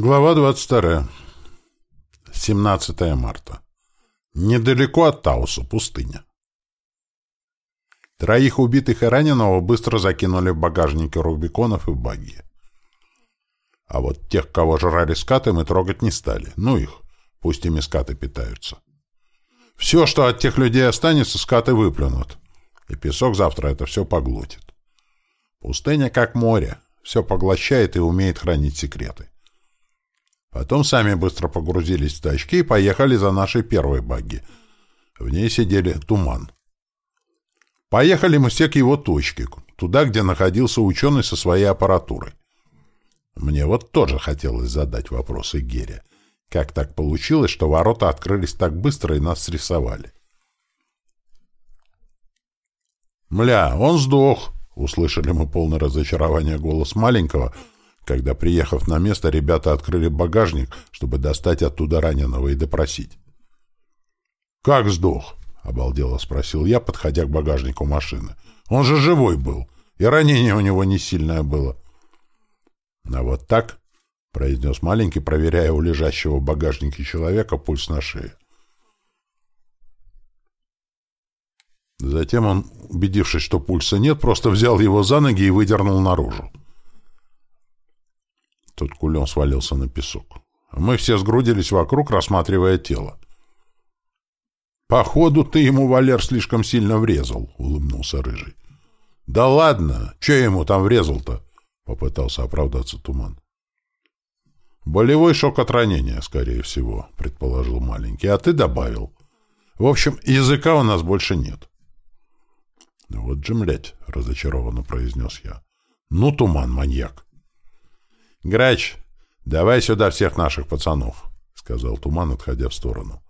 Глава 22. 17 марта. Недалеко от Тауса, пустыня. Троих убитых и раненого быстро закинули в багажники Рубиконов и багги. А вот тех, кого жрали скаты, мы трогать не стали. Ну их, пусть ими скаты питаются. Все, что от тех людей останется, скаты выплюнут. И песок завтра это все поглотит. Пустыня как море, все поглощает и умеет хранить секреты. Потом сами быстро погрузились в тачки и поехали за нашей первой багги. В ней сидели туман. Поехали мы все к его точке, туда, где находился ученый со своей аппаратурой. Мне вот тоже хотелось задать вопросы Гере. Как так получилось, что ворота открылись так быстро и нас срисовали? «Мля, он сдох!» — услышали мы полное разочарование голос маленького — когда, приехав на место, ребята открыли багажник, чтобы достать оттуда раненого и допросить. «Как сдох?» — обалдело спросил я, подходя к багажнику машины. «Он же живой был, и ранение у него не сильное было». «А вот так?» — произнес маленький, проверяя у лежащего в багажнике человека пульс на шее. Затем он, убедившись, что пульса нет, просто взял его за ноги и выдернул наружу. Тут кулем свалился на песок. Мы все сгрудились вокруг, рассматривая тело. «Походу, ты ему, Валер, слишком сильно врезал», — улыбнулся Рыжий. «Да ладно! Че ему там врезал-то?» — попытался оправдаться Туман. «Болевой шок от ранения, скорее всего», — предположил маленький. «А ты добавил. В общем, языка у нас больше нет». «Вот же, млядь», — разочарованно произнес я. «Ну, Туман, маньяк. «Грач, давай сюда всех наших пацанов», — сказал Туман, отходя в сторону.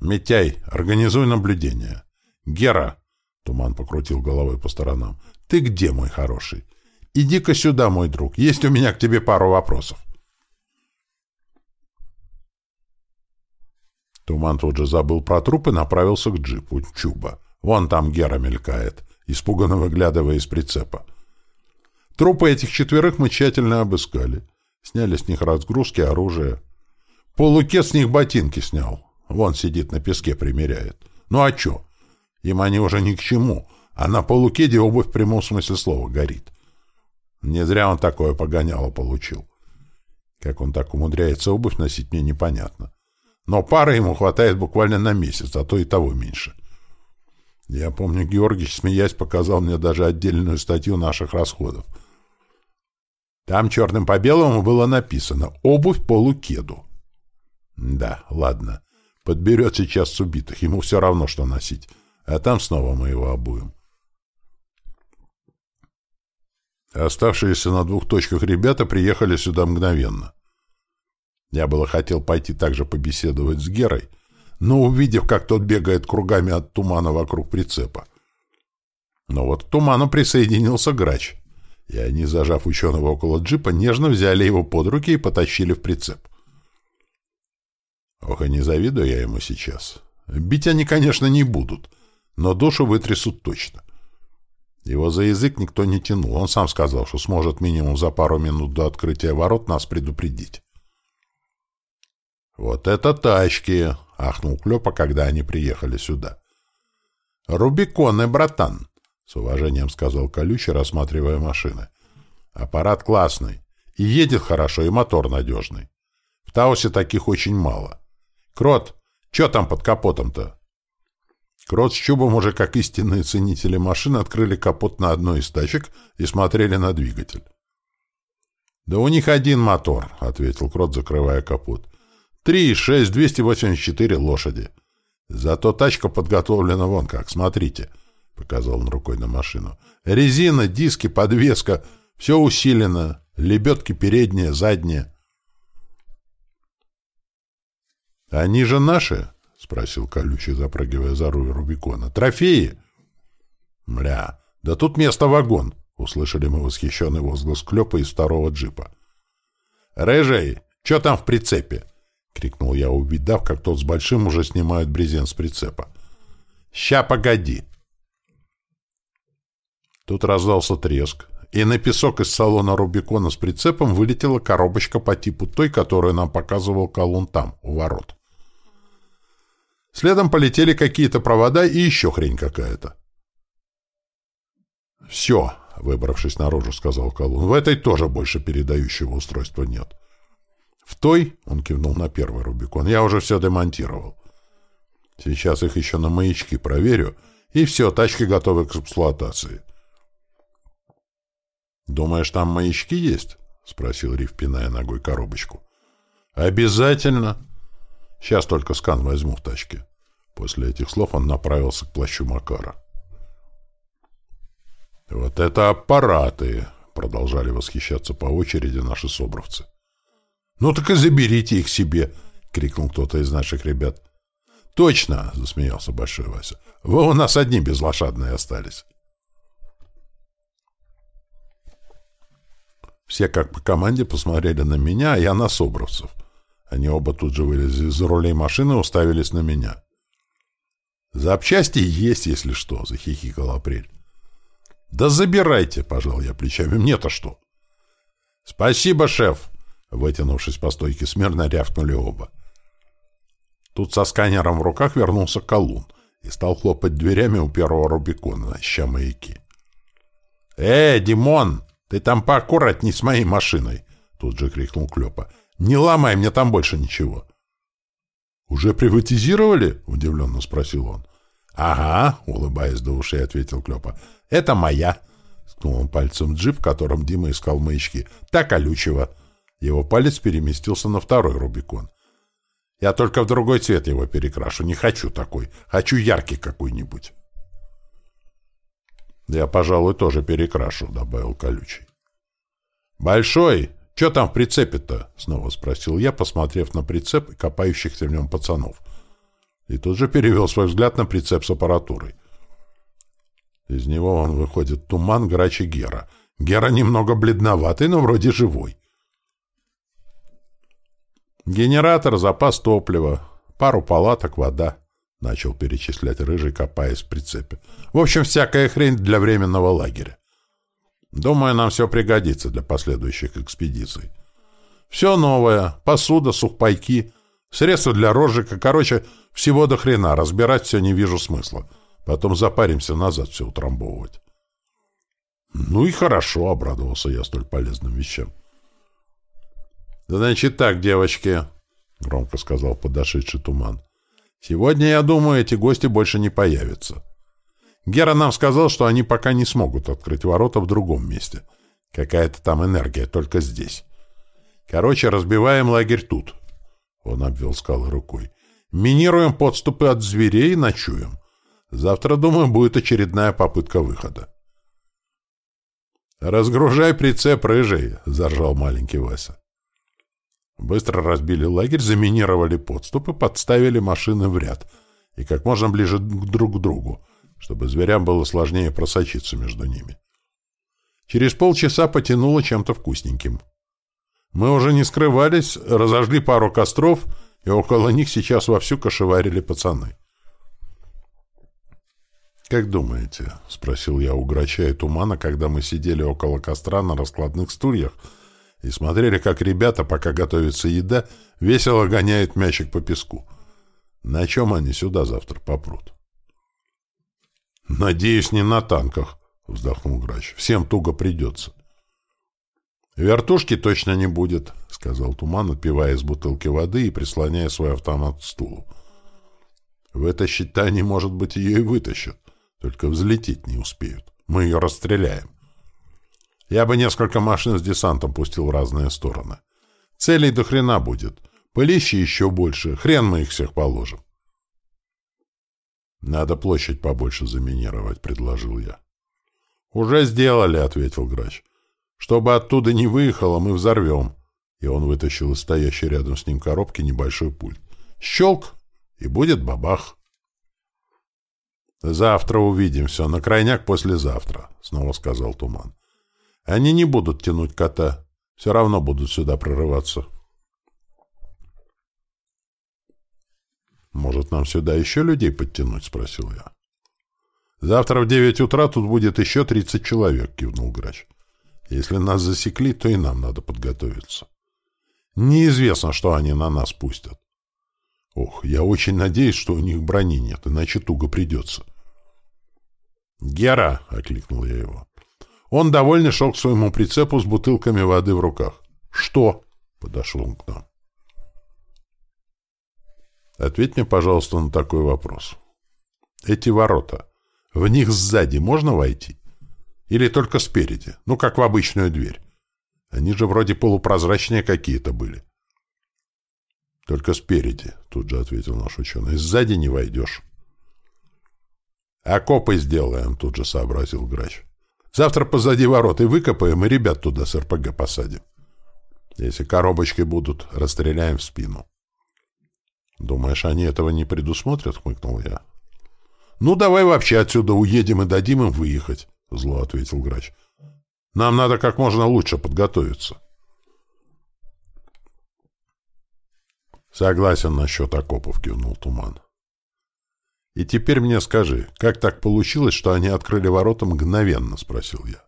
«Митяй, организуй наблюдение. Гера», — Туман покрутил головой по сторонам, — «ты где, мой хороший? Иди-ка сюда, мой друг, есть у меня к тебе пару вопросов». Туман тут же забыл про труп и направился к джипу Чуба. Вон там Гера мелькает, испуганно выглядывая из прицепа. Трупы этих четверых мы тщательно обыскали. Сняли с них разгрузки, оружие. Полукет с них ботинки снял. Вон сидит на песке, примеряет. Ну а чё? Им они уже ни к чему. А на полукеде обувь в прямом смысле слова горит. Не зря он такое погоняло получил. Как он так умудряется обувь носить, мне непонятно. Но пары ему хватает буквально на месяц, а то и того меньше. Я помню, Георгий, смеясь, показал мне даже отдельную статью наших расходов — там черным по белому было написано «Обувь полукеду». Да, ладно. Подберет сейчас с убитых. Ему все равно, что носить. А там снова мы его обуем. Оставшиеся на двух точках ребята приехали сюда мгновенно. Я было хотел пойти также побеседовать с Герой, но увидев, как тот бегает кругами от тумана вокруг прицепа. Но вот к туману присоединился грач и они, зажав ученого около джипа, нежно взяли его под руки и потащили в прицеп. Ох, и не завидую я ему сейчас. Бить они, конечно, не будут, но душу вытрясут точно. Его за язык никто не тянул. Он сам сказал, что сможет минимум за пару минут до открытия ворот нас предупредить. «Вот это тачки!» — ахнул Клёпа, когда они приехали сюда. «Рубиконы, братан!» С уважением сказал Колючий, рассматривая машины. Аппарат классный. И едет хорошо, и мотор надежный. В Таусе таких очень мало. Крот, что там под капотом-то? Крот с Чубом уже как истинные ценители машин открыли капот на одной из тачек и смотрели на двигатель. «Да у них один мотор», — ответил Крот, закрывая капот. «Три, шесть, двести восемьдесят четыре лошади. Зато тачка подготовлена вон как, смотрите». — показал он рукой на машину. «Резина, диски, подвеска — все усилено. Лебедки передние, задние». «Они же наши?» — спросил колючий, запрыгивая за руль Рубикона. «Трофеи?» «Мля, да тут место вагон!» — услышали мы восхищенный возглас Клёпа из второго джипа. «Рыжий, что там в прицепе?» — крикнул я, увидав, как тот с большим уже снимает брезент с прицепа. «Ща, погоди!» Тут раздался треск, и на песок из салона Рубикона с прицепом вылетела коробочка по типу той, которую нам показывал колун там, у ворот. Следом полетели какие-то провода и еще хрень какая-то. «Все», — выбравшись наружу, сказал колун, — «в этой тоже больше передающего устройства нет». «В той», — он кивнул на первый Рубикон, — «я уже все демонтировал. Сейчас их еще на маячки проверю, и все, тачки готовы к эксплуатации». «Думаешь, там маячки есть?» — спросил Риф, пиная ногой коробочку. «Обязательно!» «Сейчас только скан возьму в тачке». После этих слов он направился к плащу Макара. «Вот это аппараты!» — продолжали восхищаться по очереди наши собровцы. «Ну так и заберите их себе!» — крикнул кто-то из наших ребят. «Точно!» — засмеялся Большой Вася. «Вы у нас одни безлошадные остались». Все как по команде посмотрели на меня, а я на собровцев. Они оба тут же вылезли из рулей машины и уставились на меня. «Запчасти есть, если что», — захихикал Апрель. «Да забирайте», — пожал я плечами. «Мне-то что?» «Спасибо, шеф», — вытянувшись по стойке смирно, рявкнули оба. Тут со сканером в руках вернулся колун и стал хлопать дверями у первого Рубикона, ища маяки. «Э, Димон!» «Ты там поаккуратней с моей машиной!» — тут же крикнул Клёпа. «Не ломай мне там больше ничего!» «Уже приватизировали?» — удивленно спросил он. «Ага», — улыбаясь до ушей, ответил Клёпа. «Это моя!» — ткнул он пальцем джип, в котором Дима искал маячки. «Так колючего!» Его палец переместился на второй Рубикон. «Я только в другой цвет его перекрашу. Не хочу такой. Хочу яркий какой-нибудь». «Я, пожалуй, тоже перекрашу», — добавил колючий. «Большой, что там в прицепе-то?» — снова спросил я, посмотрев на прицеп и копающихся в нем пацанов. И тут же перевел свой взгляд на прицеп с аппаратурой. Из него он выходит туман, грач и Гера. Гера немного бледноватый, но вроде живой. Генератор, запас топлива, пару палаток, вода. — начал перечислять Рыжий, копаясь в прицепе. «В общем, всякая хрень для временного лагеря. Думаю, нам все пригодится для последующих экспедиций. Все новое, посуда, сухпайки, средства для розжига, короче, всего до хрена, разбирать все не вижу смысла. Потом запаримся назад все утрамбовывать». «Ну и хорошо», — обрадовался я столь полезным вещам. «Значит так, девочки», — громко сказал подошедший туман. Сегодня, я думаю, эти гости больше не появятся. Гера нам сказал, что они пока не смогут открыть ворота в другом месте. Какая-то там энергия, только здесь. Короче, разбиваем лагерь тут. Он обвел скалы рукой. Минируем подступы от зверей и ночуем. Завтра, думаю, будет очередная попытка выхода. «Разгружай прицеп, рыжий!» — заржал маленький Вася. Быстро разбили лагерь, заминировали подступы, подставили машины в ряд и как можно ближе друг к другу, чтобы зверям было сложнее просочиться между ними. Через полчаса потянуло чем-то вкусненьким. Мы уже не скрывались, разожгли пару костров, и около них сейчас вовсю кошеварили пацаны. «Как думаете?» — спросил я у Грача и Тумана, когда мы сидели около костра на раскладных стульях — и смотрели, как ребята, пока готовится еда, весело гоняют мячик по песку. На чем они сюда завтра попрут? — Надеюсь, не на танках, — вздохнул Грач. — Всем туго придется. — Вертушки точно не будет, — сказал Туман, отпивая из бутылки воды и прислоняя свой автомат к стулу. — Вытащить-то они, может быть, ее и вытащат, только взлететь не успеют. Мы ее расстреляем. Я бы несколько машин с десантом пустил в разные стороны. Целей до хрена будет. Пылищи еще больше. Хрен мы их всех положим. «Надо площадь побольше заминировать», — предложил я. «Уже сделали», — ответил Грач. «Чтобы оттуда не выехало, мы взорвем». И он вытащил из стоящей рядом с ним коробки небольшой пульт. «Щелк! И будет бабах!» «Завтра увидим все, на крайняк послезавтра», — снова сказал Туман. Они не будут тянуть кота. Все равно будут сюда прорываться. «Может, нам сюда еще людей подтянуть?» — спросил я. «Завтра в девять утра тут будет еще тридцать человек», — кивнул Грач. Если нас засекли, то и нам надо подготовиться. Неизвестно, что они на нас пустят. Ох, я очень надеюсь, что у них брони нет, иначе туго придется. «Гера!» — окликнул я его. Он довольно шел к своему прицепу с бутылками воды в руках. «Что?» — подошел он к нам. Ответь мне, пожалуйста, на такой вопрос. Эти ворота, в них сзади можно войти? Или только спереди? Ну, как в обычную дверь. Они же вроде полупрозрачные какие-то были. Только спереди, тут же ответил наш ученый. Сзади не войдешь. Окопы сделаем, тут же сообразил грач. Завтра позади ворот и выкопаем, и ребят туда с РПГ посадим. Если коробочки будут, расстреляем в спину. Думаешь, они этого не предусмотрят? Хмыкнул я. Ну, давай вообще отсюда уедем и дадим им выехать, зло ответил грач. Нам надо как можно лучше подготовиться. Согласен насчет окопов, кивнул Туман. И теперь мне скажи, как так получилось, что они открыли ворота мгновенно, спросил я.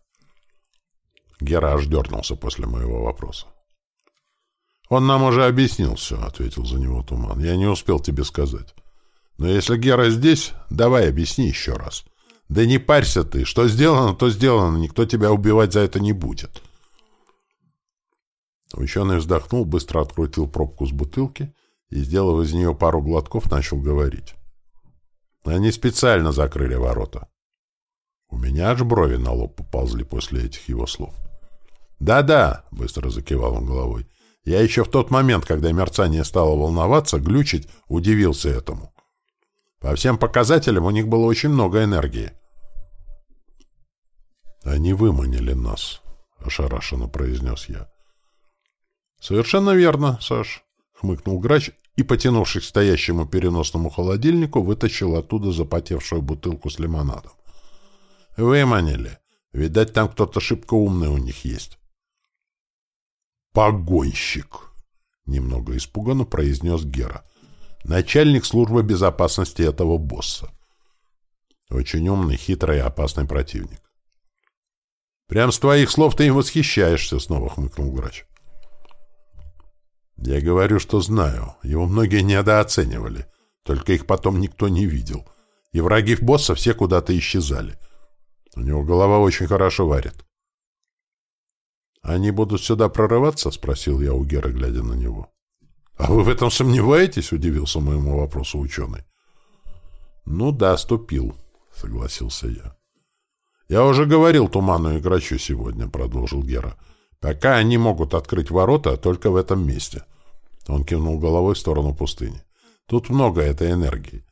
Гера аж дернулся после моего вопроса. «Он нам уже объяснил все», — ответил за него Туман. «Я не успел тебе сказать. Но если Гера здесь, давай объясни еще раз. Да не парься ты. Что сделано, то сделано. Никто тебя убивать за это не будет». Ученый вздохнул, быстро открутил пробку с бутылки и, сделав из нее пару глотков, начал говорить. Они специально закрыли ворота. У меня аж брови на лоб поползли после этих его слов. «Да-да», — быстро закивал он головой, — я еще в тот момент, когда мерцание стало волноваться, глючить, удивился этому. По всем показателям у них было очень много энергии. «Они выманили нас», — ошарашенно произнес я. «Совершенно верно, Саш», — хмыкнул грач и, потянувшись к стоящему переносному холодильнику, вытащил оттуда запотевшую бутылку с лимонадом. «Выманили. Видать, там кто-то шибко умный у них есть». «Погонщик!» — немного испуганно произнес Гера. «Начальник службы безопасности этого босса. Очень умный, хитрый и опасный противник». «Прям с твоих слов ты им восхищаешься», — снова хмыкнул грач. «Я говорю, что знаю. Его многие недооценивали. Только их потом никто не видел. И враги босса все куда-то исчезали. У него голова очень хорошо варит. «Они будут сюда прорываться?» — спросил я у Геры, глядя на него. «А вы в этом сомневаетесь?» — удивился моему вопросу ученый. «Ну да, ступил», — согласился я. «Я уже говорил Туману и Грачу сегодня», — продолжил Гера. «Пока они могут открыть ворота только в этом месте». Он кивнул головой в сторону пустыни. «Тут много этой энергии.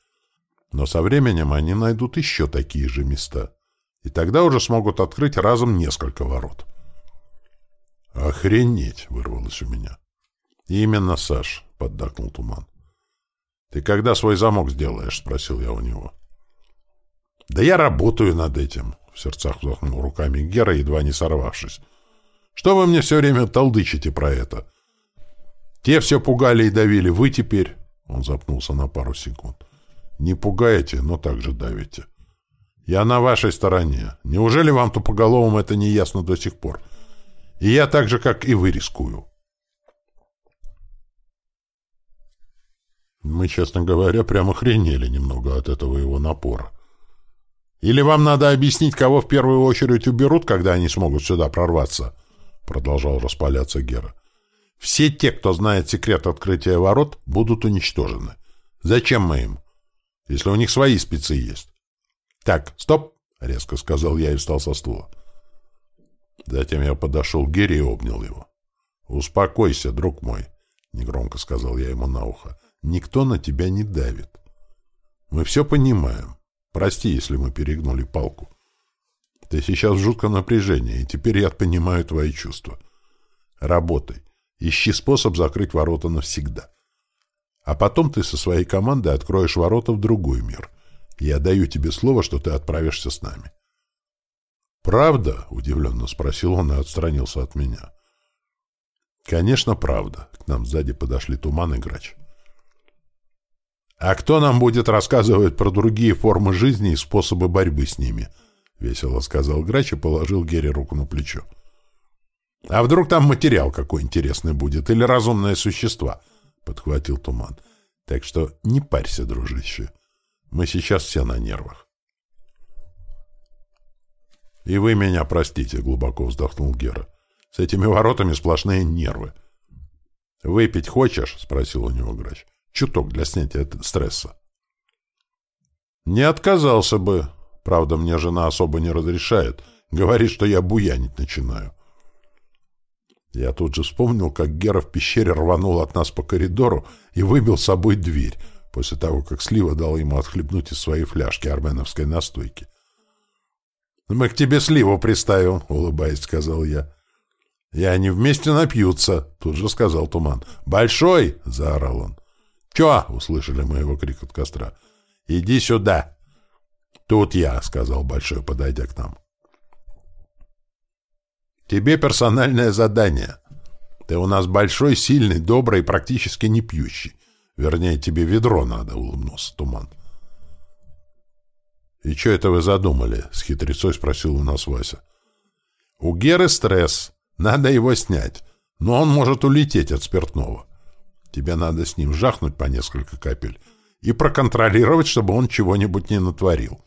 Но со временем они найдут еще такие же места. И тогда уже смогут открыть разом несколько ворот». «Охренеть!» — вырвалось у меня. «Именно, Саш», — поддакнул Туман. «Ты когда свой замок сделаешь?» — спросил я у него. «Да я работаю над этим», — в сердцах взмахнул руками Гера, едва не сорвавшись. «Что вы мне все время толдычите про это? Те все пугали и давили, вы теперь...» Он запнулся на пару секунд. «Не пугаете, но также давите. Я на вашей стороне. Неужели вам тупоголовым это не ясно до сих пор?» И я так же, как и вы, рискую. Мы, честно говоря, прямо хренели немного от этого его напора. Или вам надо объяснить, кого в первую очередь уберут, когда они смогут сюда прорваться? Продолжал распаляться Гера. Все те, кто знает секрет открытия ворот, будут уничтожены. Зачем мы им? Если у них свои спецы есть. Так, стоп, резко сказал я и встал со стула. Затем я подошел к Гере и обнял его. «Успокойся, друг мой», — негромко сказал я ему на ухо. «Никто на тебя не давит. Мы все понимаем. Прости, если мы перегнули палку. Ты сейчас в жутком напряжении, и теперь я понимаю твои чувства. Работай. Ищи способ закрыть ворота навсегда. А потом ты со своей командой откроешь ворота в другой мир. Я даю тебе слово, что ты отправишься с нами. «Правда?» — удивленно спросил он и отстранился от меня. «Конечно, правда». К нам сзади подошли Туман и Грач. «А кто нам будет рассказывать про другие формы жизни и способы борьбы с ними?» — весело сказал Грач и положил Гере руку на плечо. А вдруг там материал какой интересный будет или разумные существа? Подхватил Туман. Так что не парься, дружище. Мы сейчас все на нервах. «И вы меня простите», — глубоко вздохнул Гера. «С этими воротами сплошные нервы». «Выпить хочешь?» — спросил у него грач. «Чуток для снятия стресса». «Не отказался бы. Правда, мне жена особо не разрешает. Говорит, что я буянить начинаю». Я тут же вспомнил, как Гера в пещере рванул от нас по коридору и выбил с собой дверь, после того, как Слива дал ему отхлебнуть из своей фляжки арменовской настойки. «Мы к тебе сливу приставим», — улыбаясь, сказал я. «И они вместе напьются», — тут же сказал Туман. «Большой!» — заорал он. «Чё?» — услышали мы его крик от костра. «Иди сюда!» «Тут я», — сказал Большой, подойдя к нам. «Тебе персональное задание. Ты у нас большой, сильный, добрый, практически не пьющий. Вернее, тебе ведро надо», — улыбнулся Туман. «И что это вы задумали?» — с хитрецой спросил у нас Вася. «У Геры стресс. Надо его снять. Но он может улететь от спиртного. Тебе надо с ним жахнуть по несколько капель и проконтролировать, чтобы он чего-нибудь не натворил.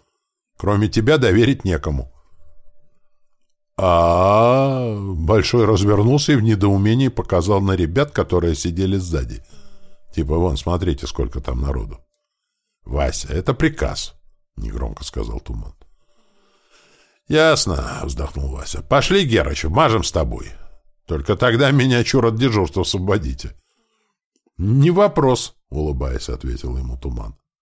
Кроме тебя доверить некому». А, -а, а Большой развернулся и в недоумении показал на ребят, которые сидели сзади. Типа, вон, смотрите, сколько там народу. «Вася, это приказ». — негромко сказал Туман. «Ясно», — вздохнул Вася. «Пошли, Герыч, мажем с тобой. Только тогда меня, чур, от дежурства освободите». «Не вопрос», — улыбаясь, ответил ему Туман.